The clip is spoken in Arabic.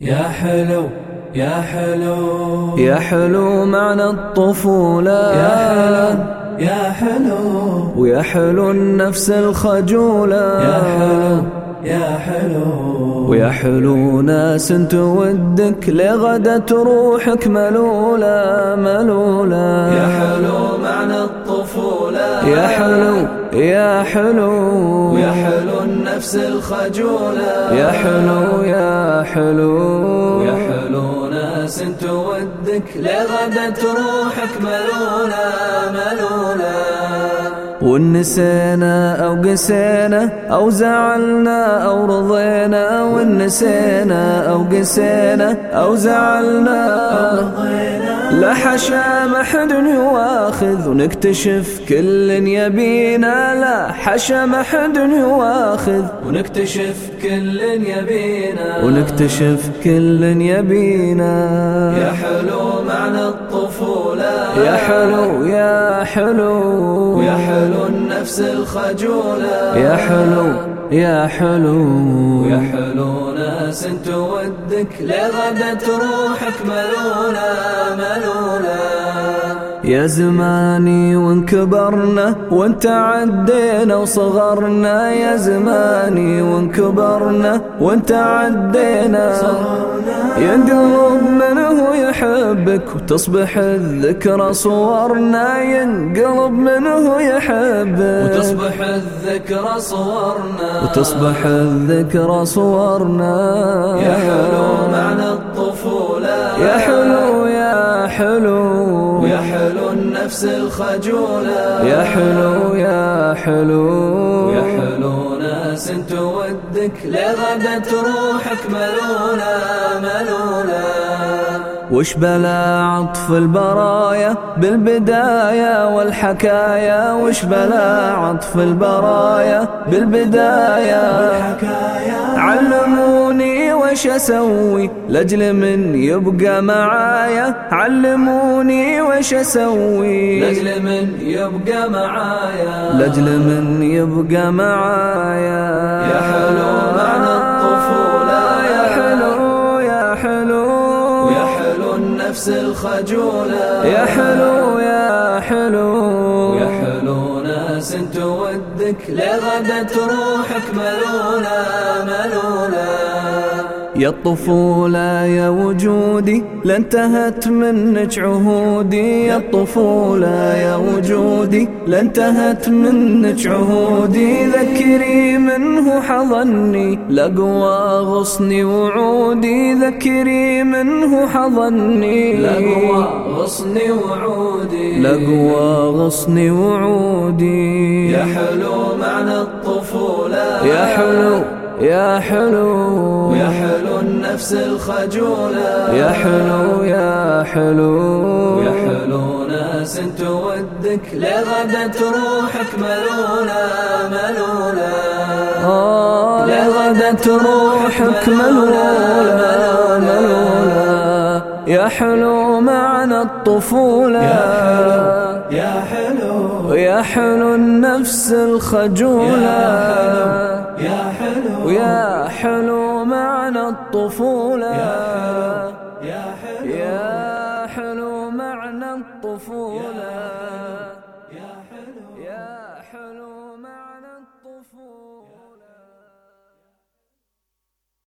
يا حلو يا حلو. يا حلو معنى الطفولة. يا حلو يا حلو. ويا حلو النفس الخجولة. يا حلو يا حلو. ويا حلو ناس تودك لغدت روحك ملولة ملولة. يا حلو معنى الطفولة. يا حلو يا حلو. ويا حلو النفس الخجولة. يا حلو يا حلو. يا حلو ناس تودك لغدت روحك ملولة ملولة ونسينا أو قسينا أو زعلنا أو رضينا ونسينا أو قسينا أو زعلنا لا حشا ما حد يواخذ ونكتشف كل يبينا. لا حشا ما حد يواخذ ونكتشف كل يبينا. ونكتشف كل يبينا. يا حلو معنى الطفولة يا حلو يا حلو. ويا حلو النفس الخجولة. يا حلو يا حلو. يا حلو ناس تودك لغدت روحك ملولة ملولة. يا زماني وانكبرنا وانت عدينا وصغرنا. يا زماني وانكبرنا وانت عدينا. ينقلب منه يحبك وتصبح الذكرى صورنا ينقلب منه يحبك. وتصبح الذكرى صورنا. وتصبح الذكرى صورنا. يا حلو معنى الطفولة. يا حلو يا حلو. ويا حلو النفس الخجولة. يا حلو يا حلو. يا حلو ناس تودك لغدت روحك ملولة ملولة وش بلا عطف البرايا بالبداية والحكاية وش بلا عطف البرايا بالبداية علموني وش أسوي لأجل من يبقى معايا؟ علموني وش أسوي لأجل من يبقى معايا؟ لأجل من يبقى معايا. يا حلو معنى النفس الخجولة يا حلو يا حلو. يا حلو ناس تودك لغدت روحك ملولة ملولة يا الطفولة يا وجودي لانتهت منك عهودي. يا الطفولة يا وجودي لانتهت منك عهودي. ذكري منه حضني لقوى غصني وعودي. ذكري منه حضني لقوى غصني وعودي. لقوى غصني وعودي. يا حلو معنى الطفولة. يا حلو يا حلو ويا حلو النفس الخجولة. يا حلو يا حلو. يا حلو ناس تودك لغدت روحك ملولة ملولة آه لغدت روحك ملولة ملولة يا حلو معنى الطفولة. يا حلو يا حلو. النفس الخجولة. يا حلو. ويا حلو معنى الطفولة يا حلو يا حلو. معنى الطفولة